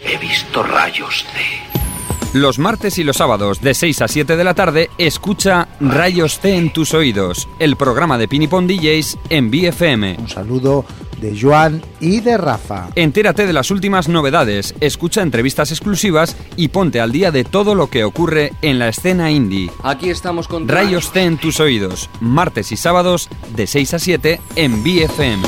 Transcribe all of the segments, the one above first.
He visto rayos C. Los martes y los sábados de 6 a 7 de la tarde escucha Rayos C en tus oídos, el programa de Pinipon DJs en BFM. Un saludo de Joan y de Rafa. Entérate de las últimas novedades, escucha entrevistas exclusivas y ponte al día de todo lo que ocurre en la escena indie. Aquí estamos con Rayos C en tus oídos, martes y sábados de 6 a 7 en BFM.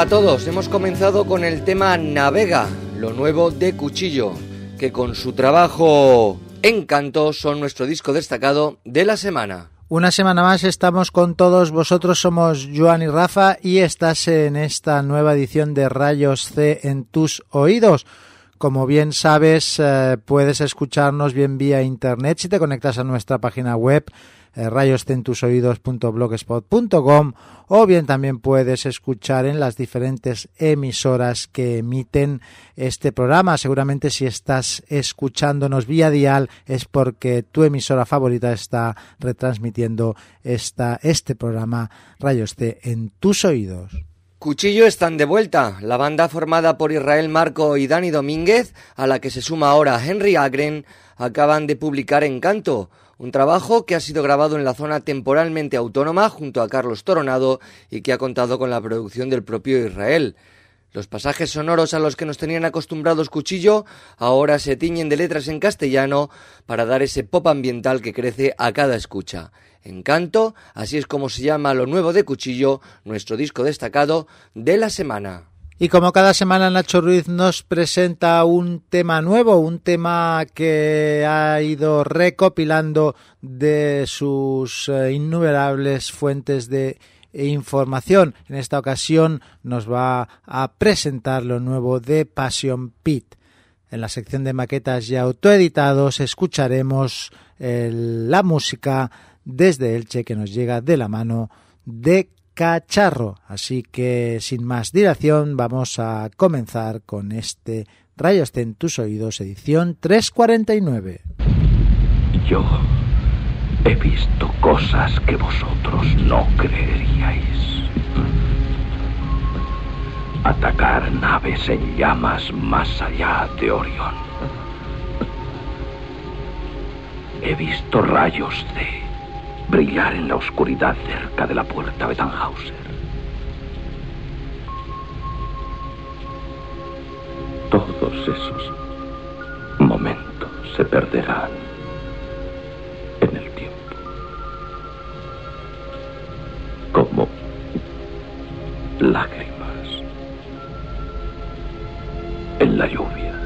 A todos, hemos comenzado con el tema Navega, lo nuevo de Cuchillo, que con su trabajo Encanto son nuestro disco destacado de la semana. Una semana más estamos con todos vosotros, somos Joan y Rafa y estás en esta nueva edición de Rayos C en tus oídos. Como bien sabes, eh, puedes escucharnos bien vía internet si te conectas a nuestra página web eh, rayostentusoidos.blogspot.com o bien también puedes escuchar en las diferentes emisoras que emiten este programa. Seguramente si estás escuchándonos vía dial es porque tu emisora favorita está retransmitiendo esta, este programa Rayos en tus oídos. Cuchillo están de vuelta. La banda formada por Israel Marco y Dani Domínguez, a la que se suma ahora Henry Agren, acaban de publicar Encanto, un trabajo que ha sido grabado en la zona temporalmente autónoma junto a Carlos Toronado y que ha contado con la producción del propio Israel. Los pasajes sonoros a los que nos tenían acostumbrados Cuchillo ahora se tiñen de letras en castellano para dar ese pop ambiental que crece a cada escucha. Encanto, así es como se llama lo nuevo de Cuchillo, nuestro disco destacado de la semana. Y como cada semana Nacho Ruiz nos presenta un tema nuevo, un tema que ha ido recopilando de sus eh, innumerables fuentes de información. En esta ocasión nos va a presentar lo nuevo de Passion Pit. En la sección de maquetas y autoeditados escucharemos la música desde Elche que nos llega de la mano de cacharro. Así que sin más dilación vamos a comenzar con este Rayos en tus oídos edición 349. Yo he visto cosas que vosotros no creeríais. Atacar naves en llamas más allá de Orión. He visto rayos de brillar en la oscuridad cerca de la puerta de Tannhauser. Todos esos momentos se perderán en el tiempo. Como lágrimas en la lluvia.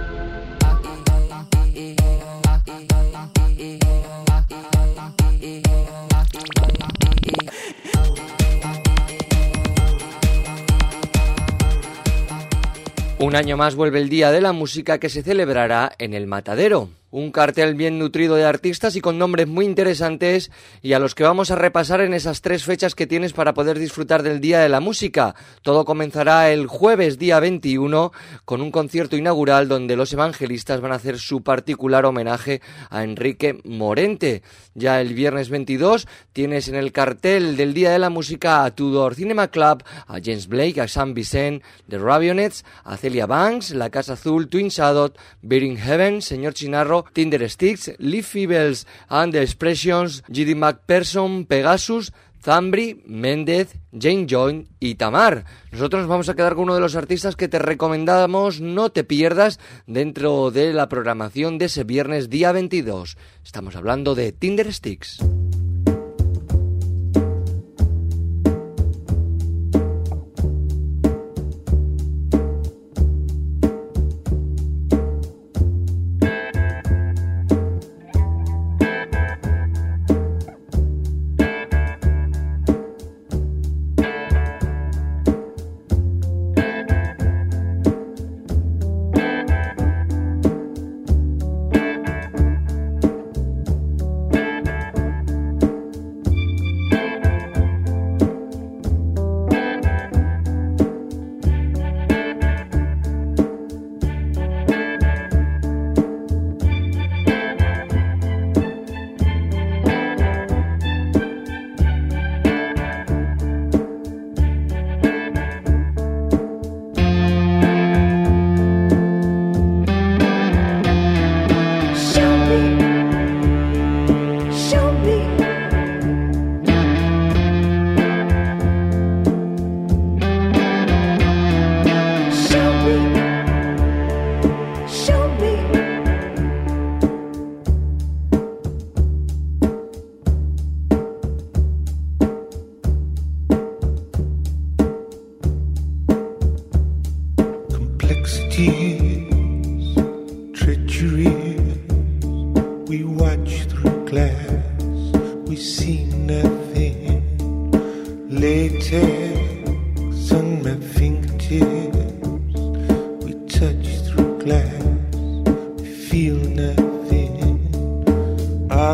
Un año más vuelve el Día de la Música que se celebrará en el Matadero un cartel bien nutrido de artistas y con nombres muy interesantes y a los que vamos a repasar en esas tres fechas que tienes para poder disfrutar del Día de la Música. Todo comenzará el jueves día 21 con un concierto inaugural donde los evangelistas van a hacer su particular homenaje a Enrique Morente. Ya el viernes 22 tienes en el cartel del Día de la Música a Tudor Cinema Club, a James Blake, a Sam Vicent, The Rabionets, a Celia Banks, La Casa Azul, Twin Shadow, Bearing Heaven, Señor Chinarro, Tinder Sticks, Leaf Feebles and the Expressions, G.D. McPherson, Pegasus, Zambri, Méndez, Jane Joint y Tamar. Nosotros nos vamos a quedar con uno de los artistas que te recomendamos no te pierdas dentro de la programación de ese viernes día 22. Estamos hablando de Tinder Sticks.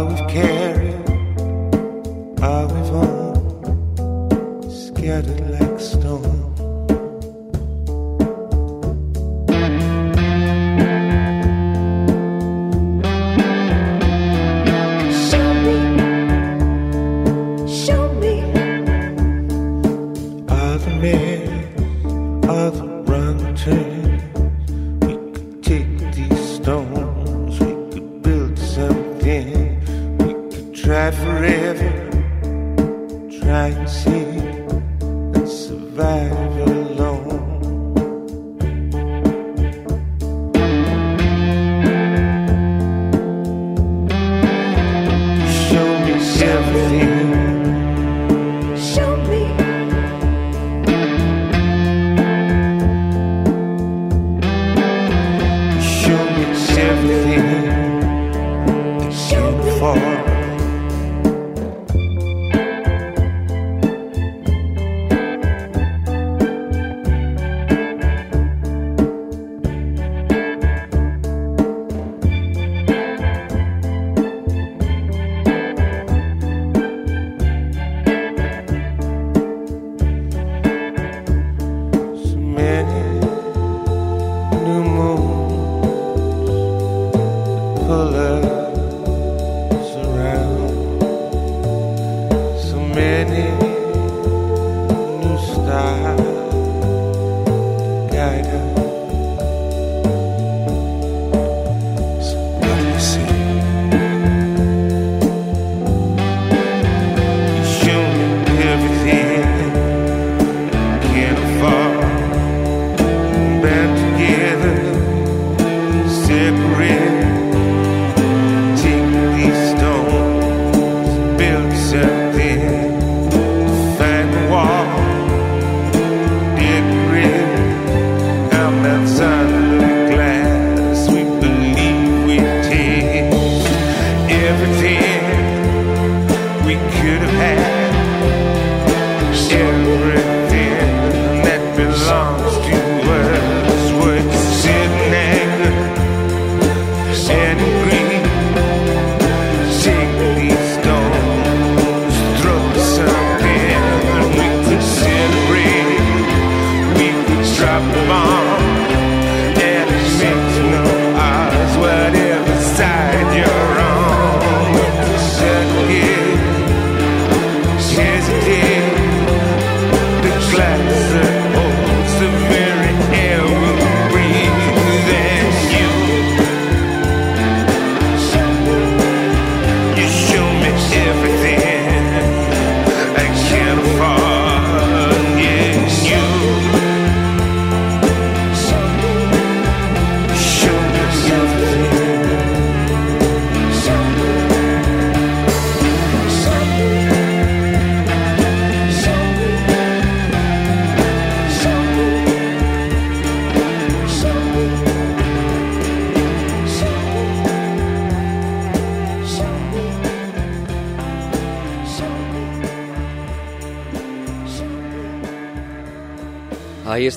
out care.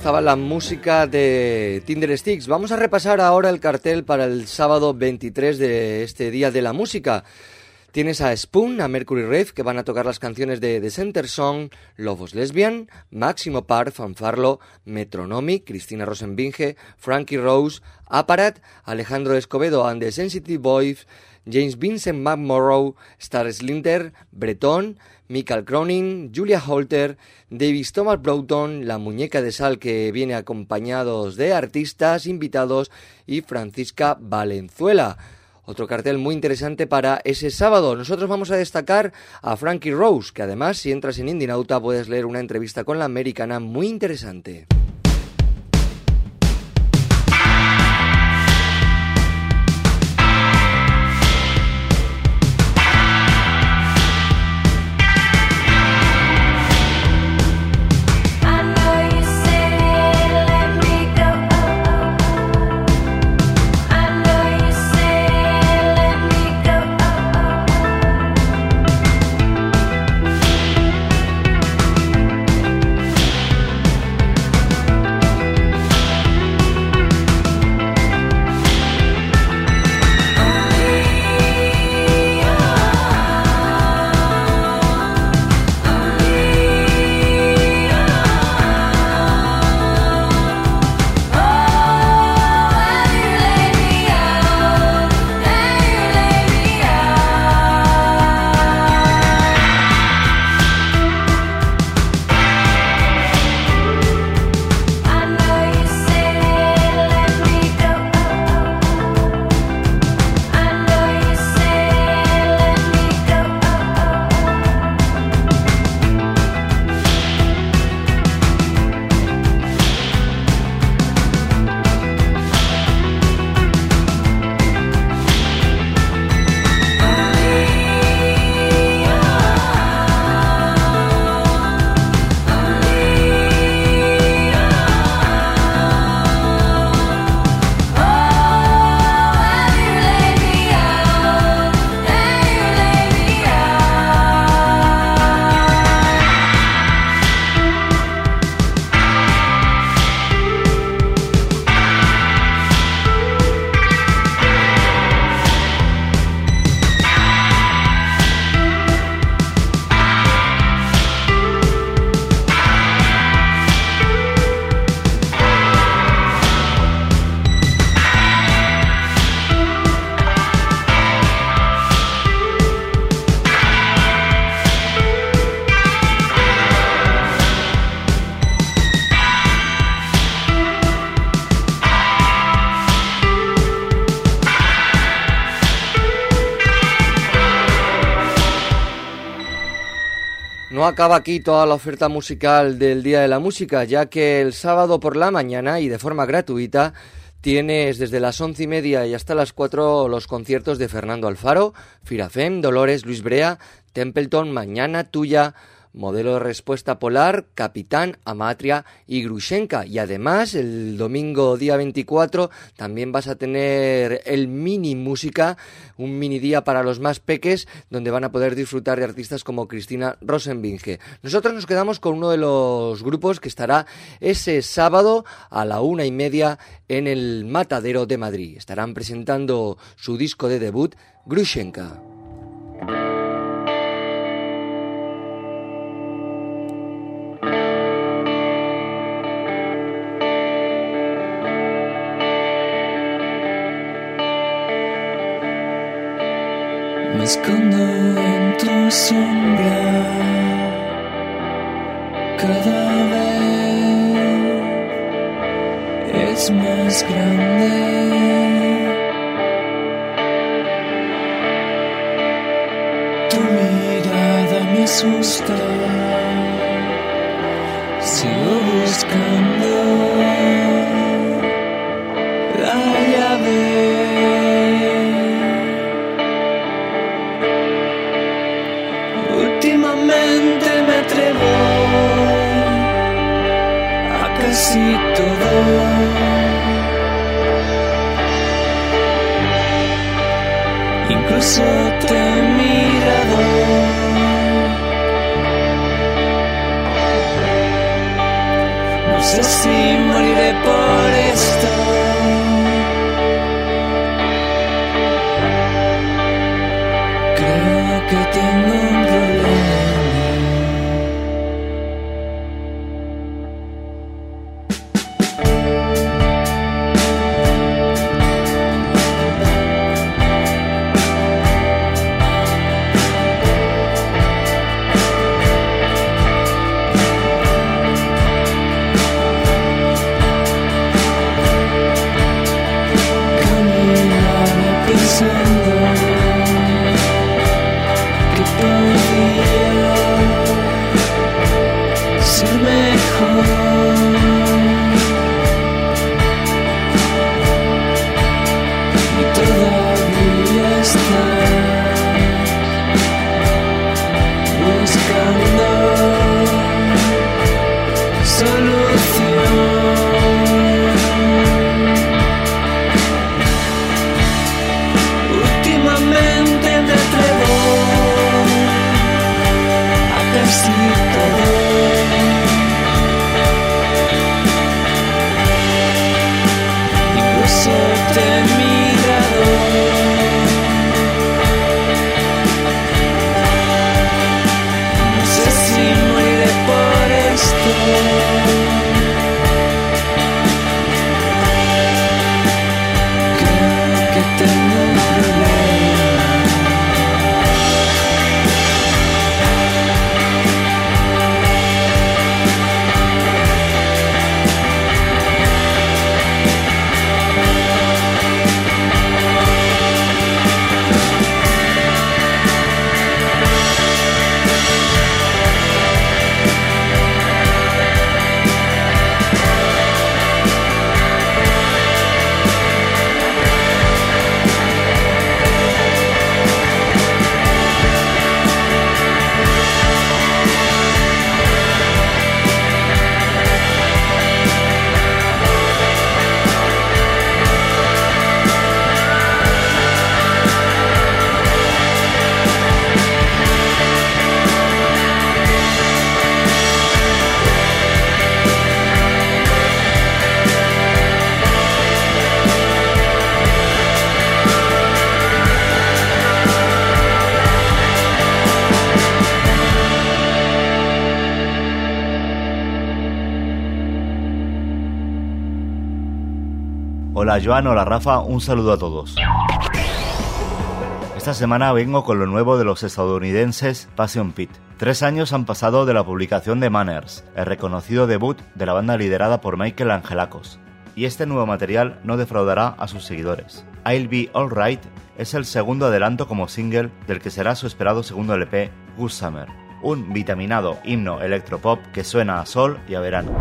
Estaba la música de Tinder Sticks. Vamos a repasar ahora el cartel para el sábado 23 de este Día de la Música. Tienes a Spoon, a Mercury Rev, que van a tocar las canciones de The Center Song, Lobos Lesbian, Máximo Par, Fanfarlo, Metronomy, Cristina Rosenbinge, Frankie Rose, Aparat, Alejandro Escobedo and the Sensitive Boys, James Vincent McMorrow, Star Slinter, Breton, Michael Cronin, Julia Holter, David Thomas Broughton, La Muñeca de Sal que viene acompañados de artistas invitados y Francisca Valenzuela. Otro cartel muy interesante para ese sábado. Nosotros vamos a destacar a Frankie Rose, que además si entras en Indinauta puedes leer una entrevista con la americana muy interesante. Acaba aquí toda la oferta musical del Día de la Música, ya que el sábado por la mañana y de forma gratuita tienes desde las once y media y hasta las cuatro los conciertos de Fernando Alfaro, Firafem, Dolores, Luis Brea, Templeton, Mañana Tuya, modelo de respuesta polar, Capitán, Amatria y Grushenka. Y además, el domingo día 24 también vas a tener el mini música, un mini día para los más peques, donde van a poder disfrutar de artistas como Cristina Rosenbinge. Nosotros nos quedamos con uno de los grupos que estará ese sábado a la una y media en el Matadero de Madrid. Estarán presentando su disco de debut, Grushenka. Más grande. Tu mirada me asusta. Sigo buscando Hola Joan, hola Rafa, un saludo a todos. Esta semana vengo con lo nuevo de los estadounidenses Passion Pit. Tres años han pasado de la publicación de Manners, el reconocido debut de la banda liderada por Michael Angelakos. Y este nuevo material no defraudará a sus seguidores. I'll Be Alright es el segundo adelanto como single del que será su esperado segundo LP, Good Summer. un vitaminado himno electropop que suena a sol y a verano.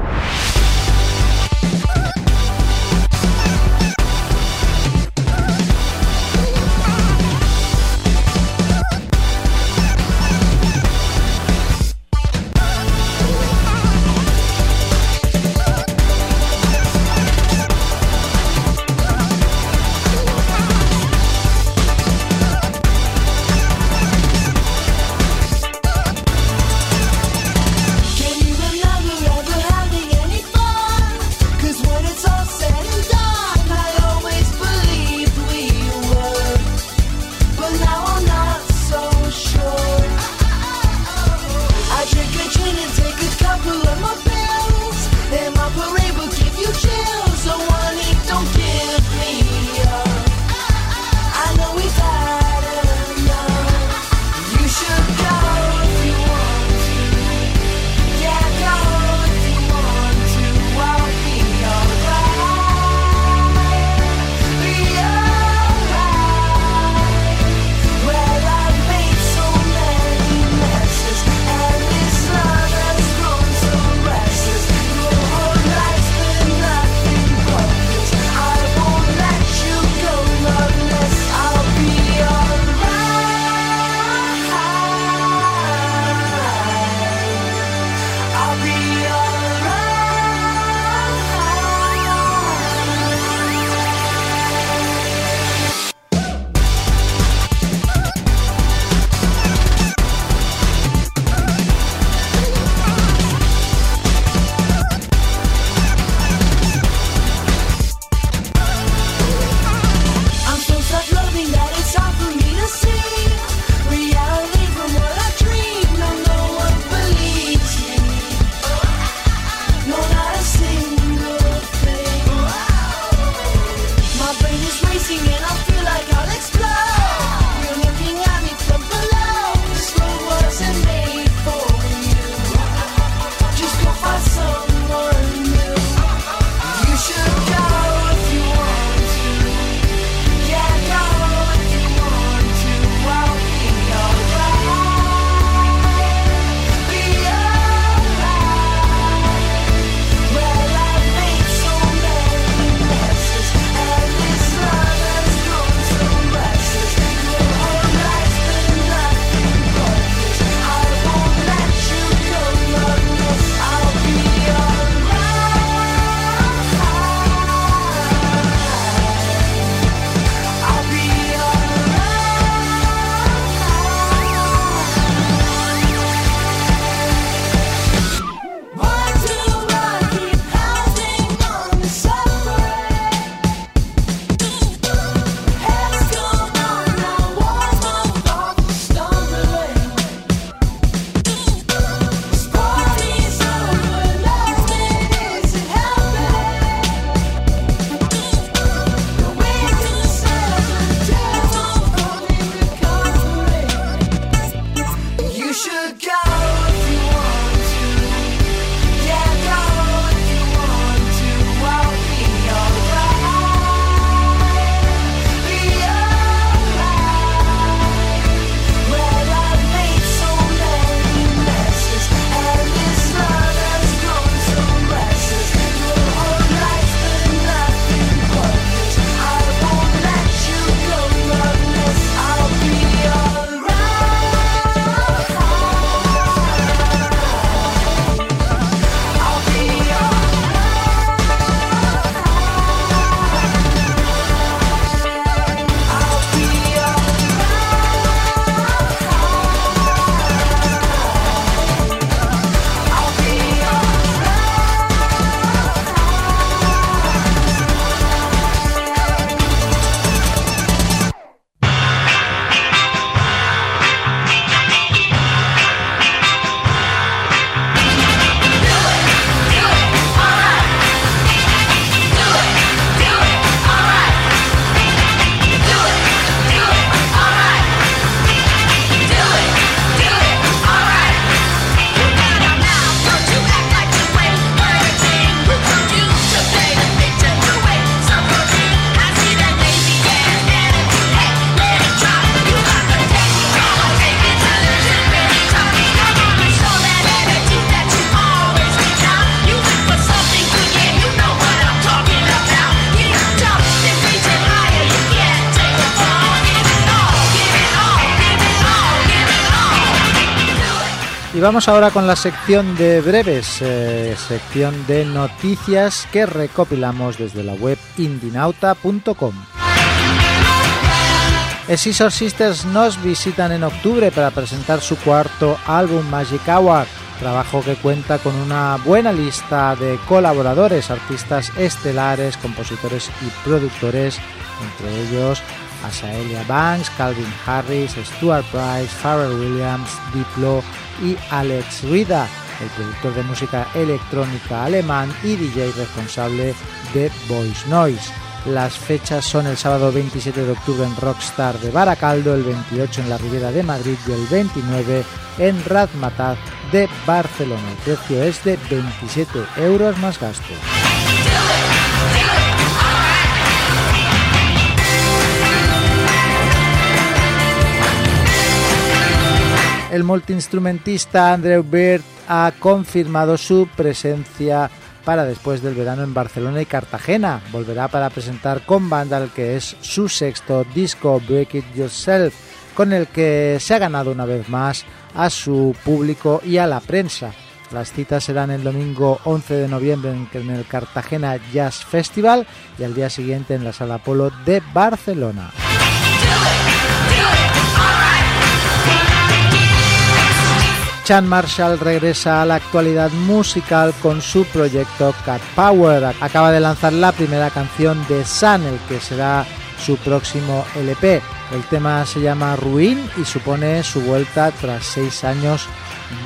Vamos ahora con la sección de breves, eh, sección de noticias que recopilamos desde la web indinauta.com. Scissor Sisters nos visitan en octubre para presentar su cuarto álbum Magic Hour, trabajo que cuenta con una buena lista de colaboradores, artistas estelares, compositores y productores, entre ellos Asaelia Banks, Calvin Harris, Stuart Price, Pharrell Williams, Diplo y Alex Rida, el productor de música electrónica alemán y DJ responsable de Voice Noise. Las fechas son el sábado 27 de octubre en Rockstar de Baracaldo, el 28 en la Ribera de Madrid y el 29 en Razmataz de Barcelona. El precio es de 27 euros más gasto. El multiinstrumentista Andrew Bird ha confirmado su presencia para después del verano en Barcelona y Cartagena. Volverá para presentar con banda el que es su sexto disco Break It Yourself, con el que se ha ganado una vez más a su público y a la prensa. Las citas serán el domingo 11 de noviembre en el Cartagena Jazz Festival y al día siguiente en la Sala Polo de Barcelona. Chan Marshall regresa a la actualidad musical con su proyecto Cat Power. Acaba de lanzar la primera canción de Sun, el que será su próximo LP. El tema se llama Ruin y supone su vuelta tras seis años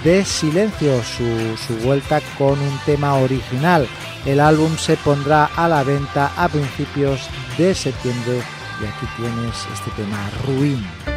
de silencio, su, su vuelta con un tema original. El álbum se pondrá a la venta a principios de septiembre y aquí tienes este tema Ruin.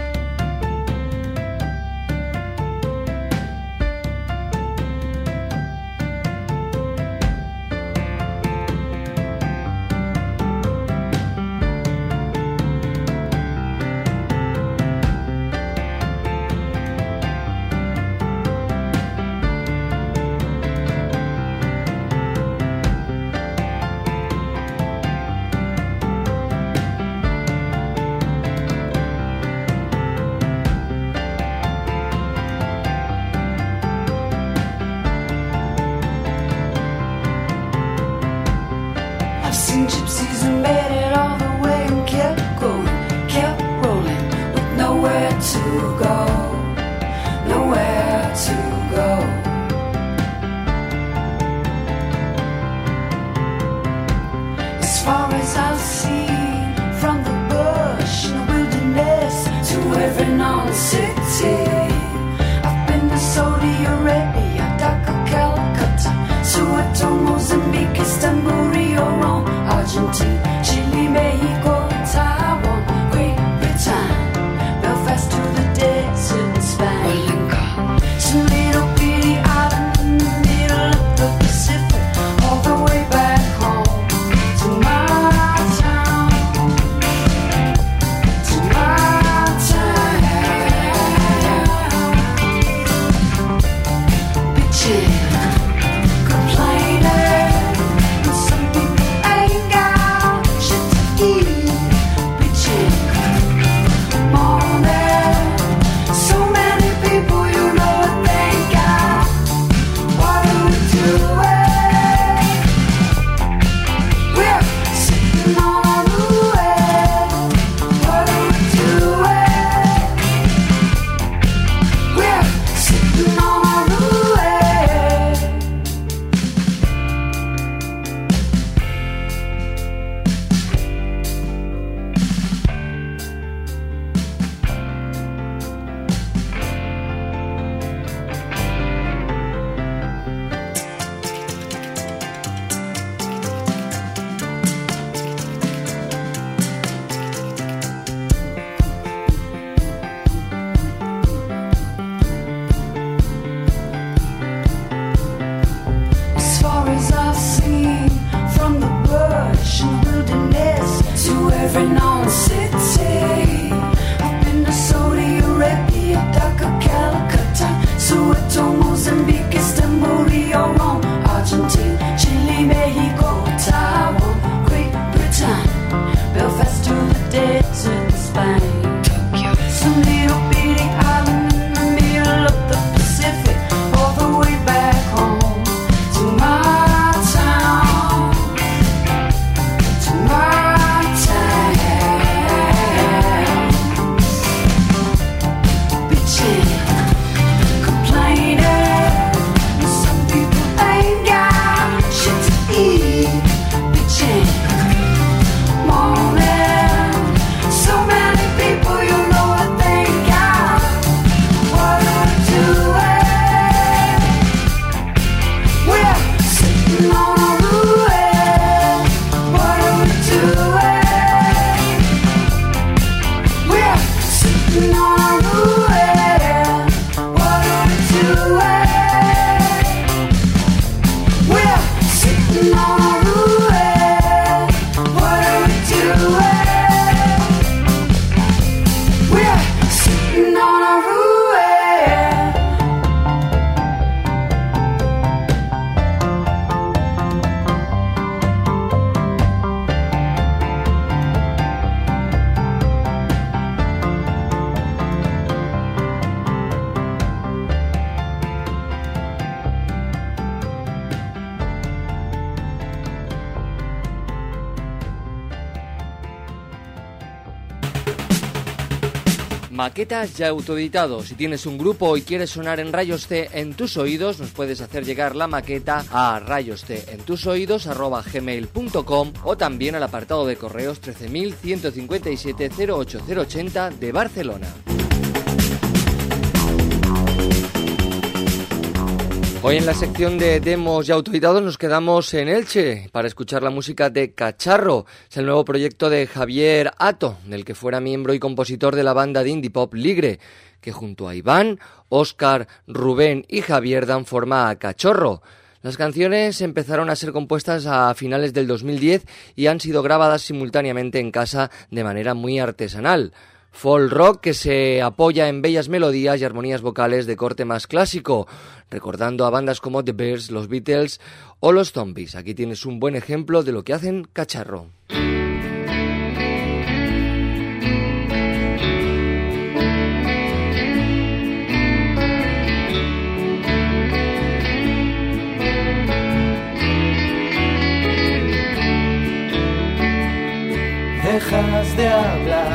Ya autoeditados. Si tienes un grupo y quieres sonar en Rayos C en tus oídos, nos puedes hacer llegar la maqueta a gmail.com o también al apartado de correos 13157 08080 de Barcelona. Hoy en la sección de demos y autoeditados nos quedamos en Elche para escuchar la música de Cacharro. Es el nuevo proyecto de Javier Ato, del que fuera miembro y compositor de la banda de indie pop Ligre, que junto a Iván, Óscar, Rubén y Javier dan forma a Cachorro. Las canciones empezaron a ser compuestas a finales del 2010 y han sido grabadas simultáneamente en casa de manera muy artesanal folk rock que se apoya en bellas melodías y armonías vocales de corte más clásico, recordando a bandas como The Bears, los Beatles o los Zombies. Aquí tienes un buen ejemplo de lo que hacen Cacharro. Dejas de hablar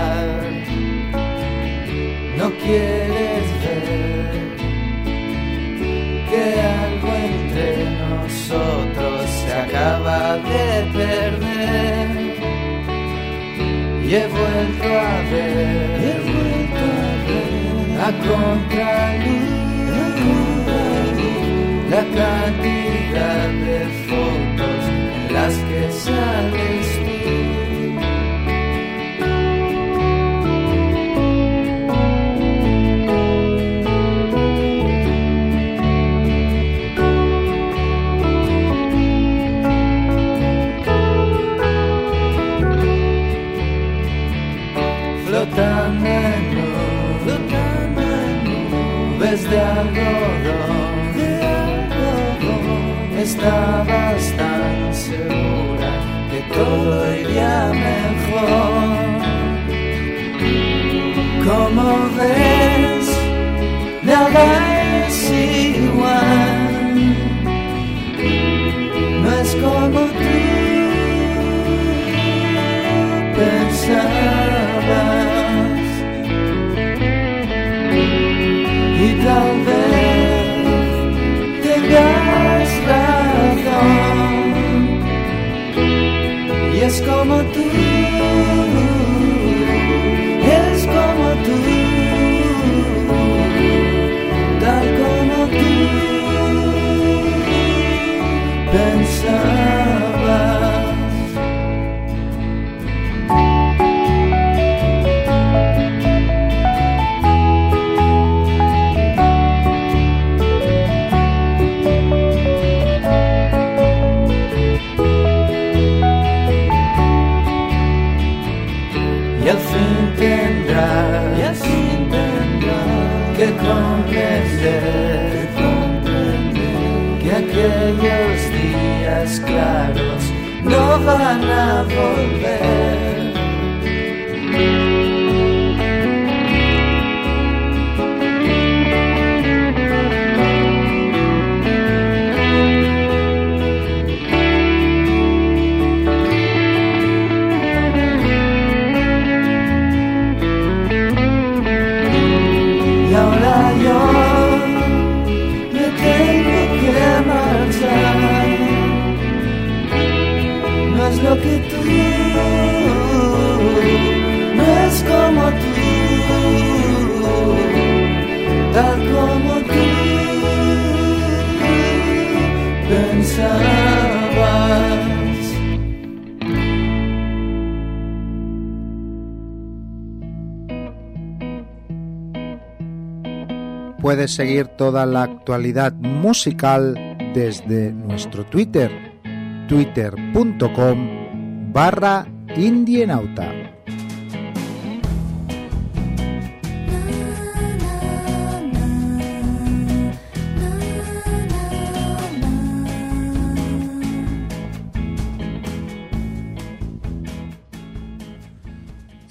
Y he vuelto a ver, he vuelto a ver a contraluz. La cantidad de algodón, tan segura que todo iría mejor. Como ves, nada es igual, Y es como tú, es como tú, Seguir toda la actualidad musical desde nuestro Twitter, twitter.com barra indienauta.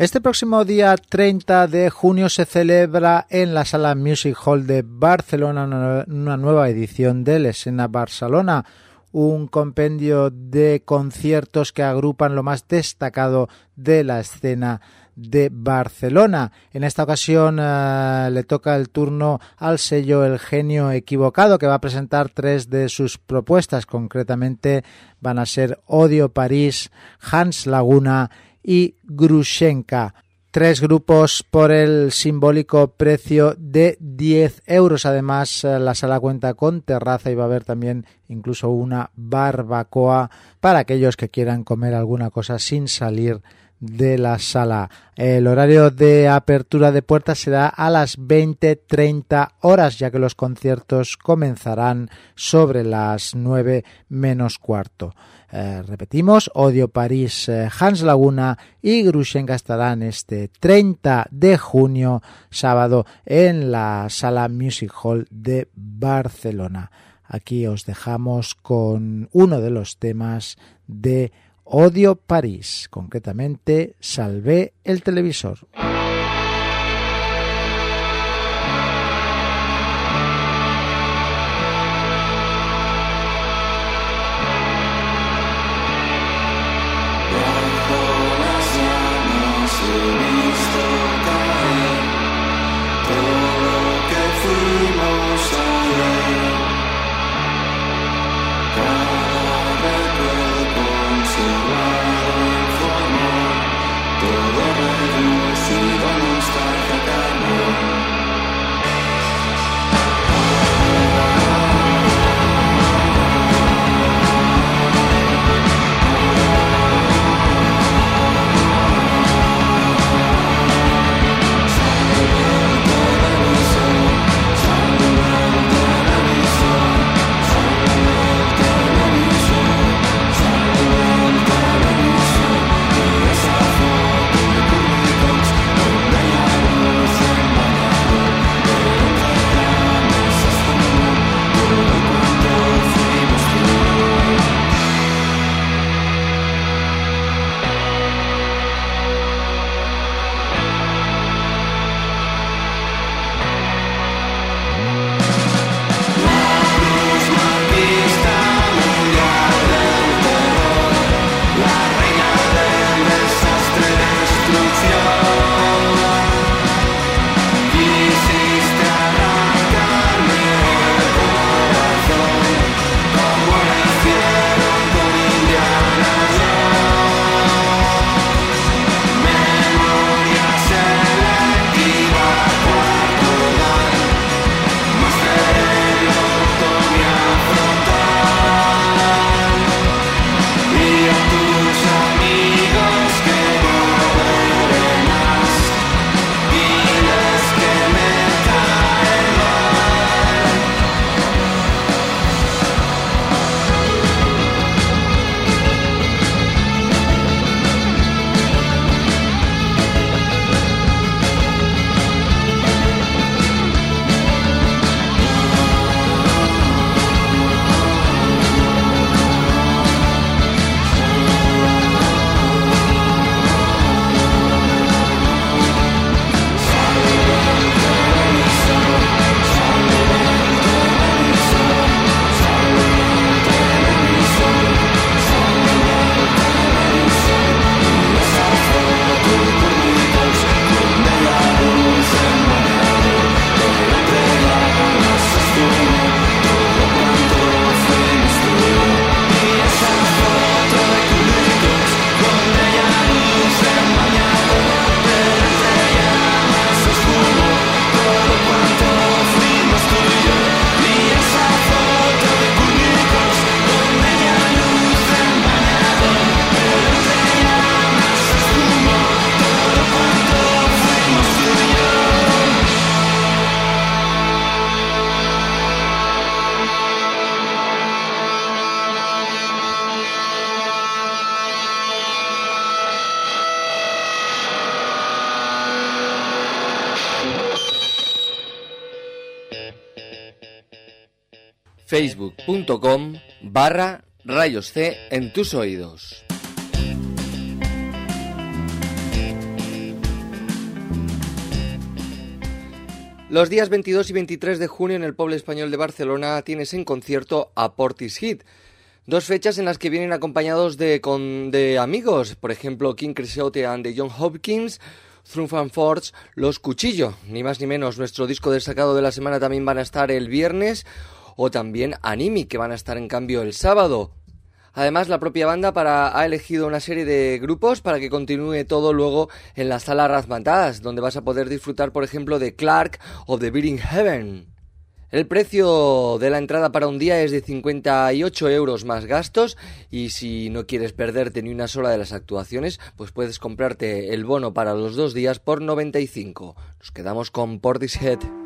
Este próximo día 30 de junio se celebra en la Sala Music Hall de Barcelona una nueva edición del Escena Barcelona, un compendio de conciertos que agrupan lo más destacado de la escena de Barcelona. En esta ocasión eh, le toca el turno al sello El Genio Equivocado, que va a presentar tres de sus propuestas. Concretamente van a ser Odio París, Hans Laguna y Grushenka tres grupos por el simbólico precio de 10 euros. Además, eh, la sala cuenta con terraza y va a haber también incluso una barbacoa para aquellos que quieran comer alguna cosa sin salir de la sala. El horario de apertura de puertas será a las 20.30 horas, ya que los conciertos comenzarán sobre las 9 menos cuarto. Eh, repetimos, Odio París, eh, Hans Laguna y Grushenka estarán este 30 de junio, sábado, en la Sala Music Hall de Barcelona. Aquí os dejamos con uno de los temas de Odio París, concretamente Salvé el televisor. facebook.com barra rayos C en tus oídos. Los días 22 y 23 de junio en el pueblo español de Barcelona tienes en concierto a Portis Hit. Dos fechas en las que vienen acompañados de, con, de amigos, por ejemplo, King Crescente and the John Hopkins, Triumph and Forge, Los Cuchillo, ni más ni menos. Nuestro disco destacado de la semana también van a estar el viernes, o también Animi, que van a estar en cambio el sábado. Además, la propia banda para, ha elegido una serie de grupos para que continúe todo luego en la sala Razmataz, donde vas a poder disfrutar, por ejemplo, de Clark o de Beating Heaven. El precio de la entrada para un día es de 58 euros más gastos y si no quieres perderte ni una sola de las actuaciones, pues puedes comprarte el bono para los dos días por 95. Nos quedamos con Portishead.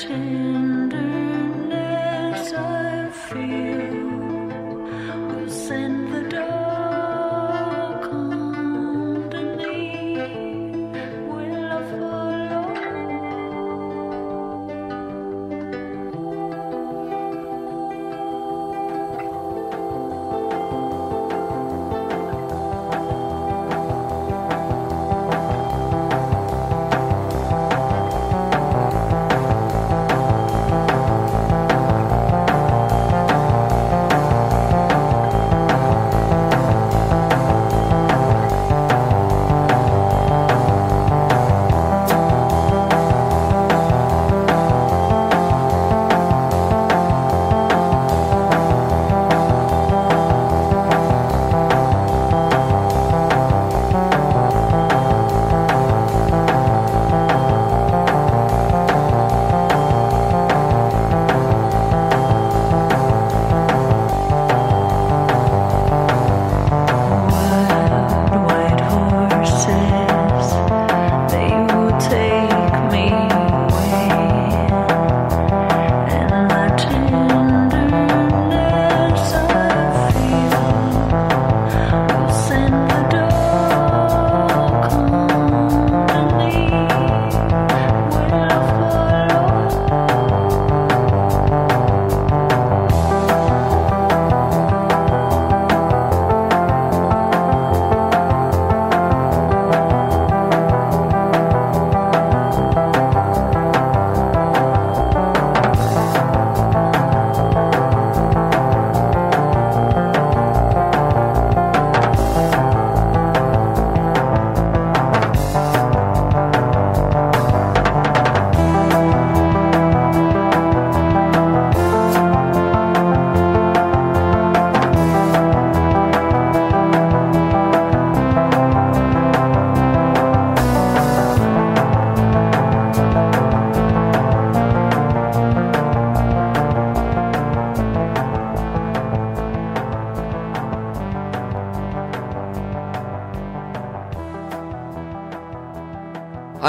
天。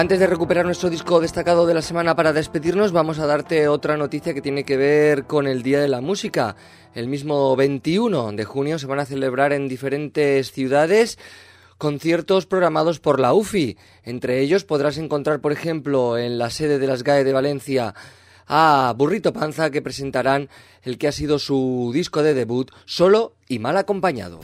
Antes de recuperar nuestro disco destacado de la semana para despedirnos, vamos a darte otra noticia que tiene que ver con el Día de la Música. El mismo 21 de junio se van a celebrar en diferentes ciudades conciertos programados por la UFI. Entre ellos podrás encontrar, por ejemplo, en la sede de las GAE de Valencia a Burrito Panza que presentarán el que ha sido su disco de debut, solo y mal acompañado.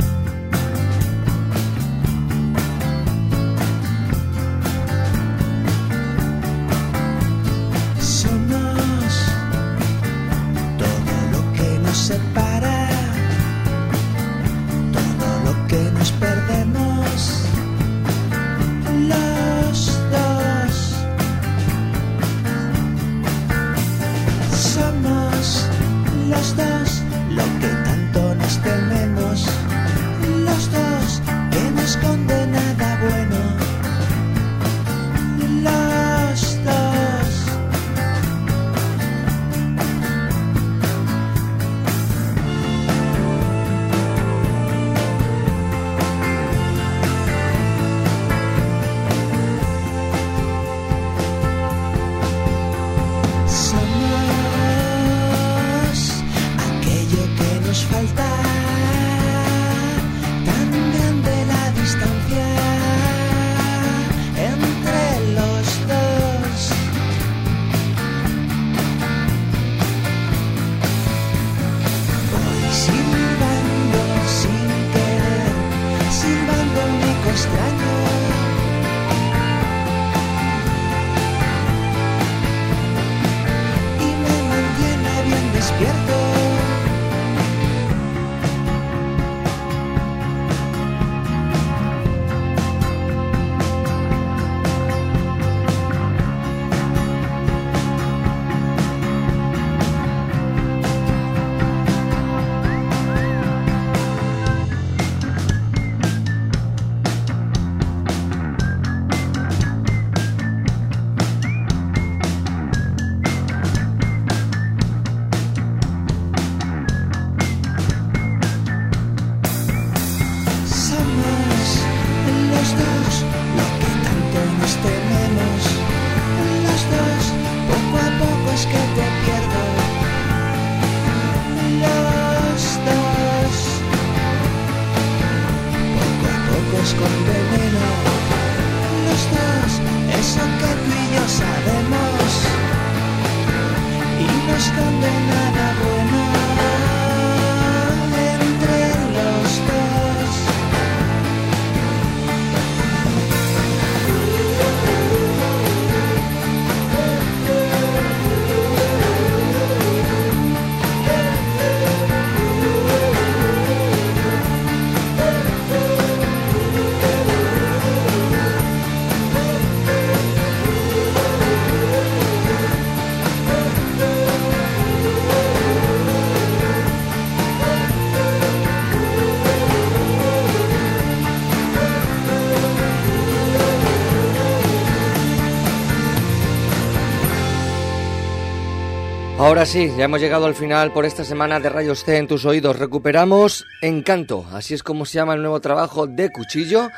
Ahora sí, ya hemos llegado al final por esta semana de Rayos C en tus oídos. Recuperamos Encanto, así es como se llama el nuevo trabajo de Cuchillo.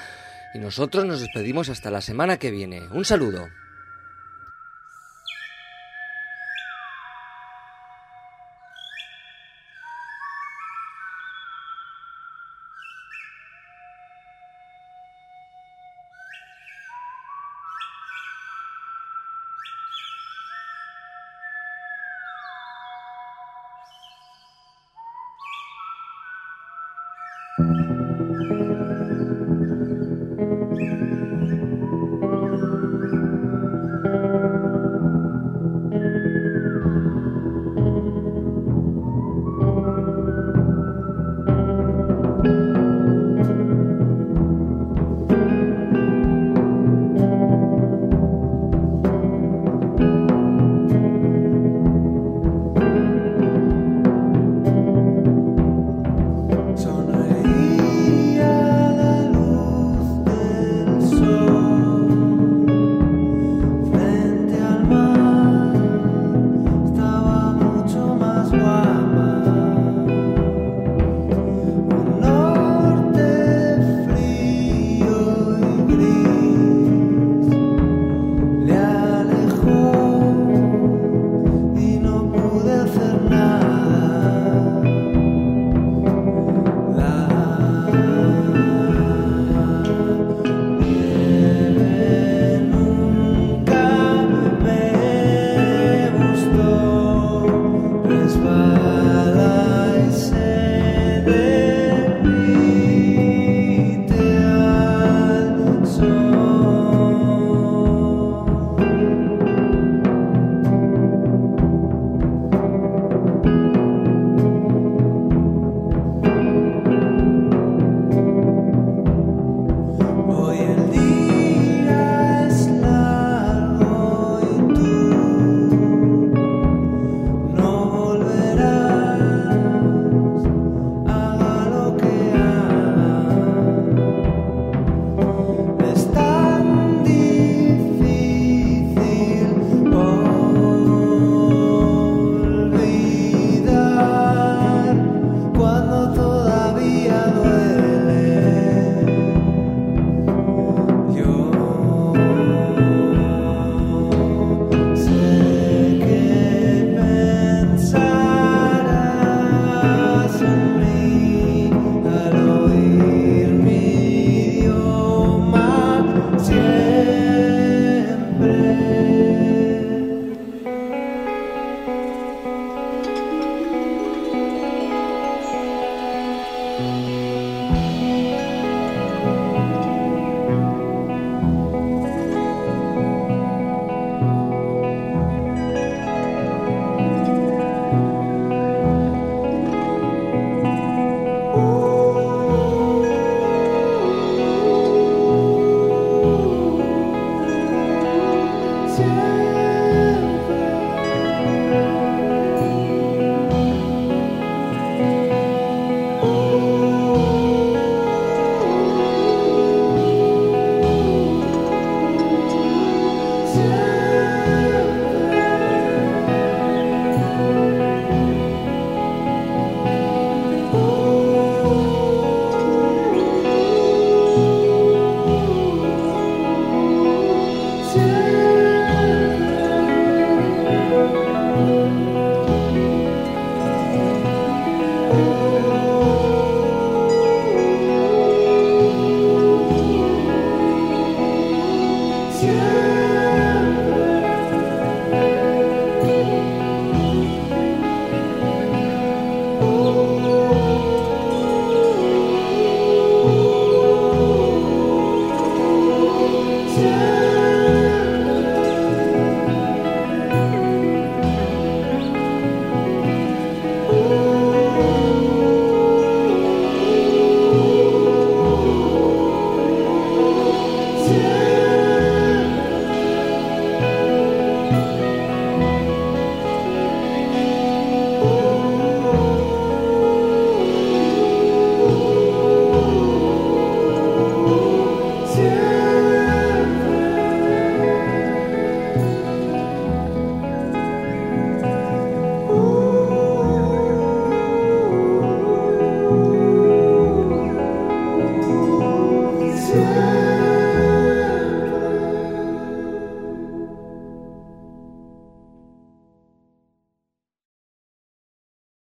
Y nosotros nos despedimos hasta la semana que viene. Un saludo.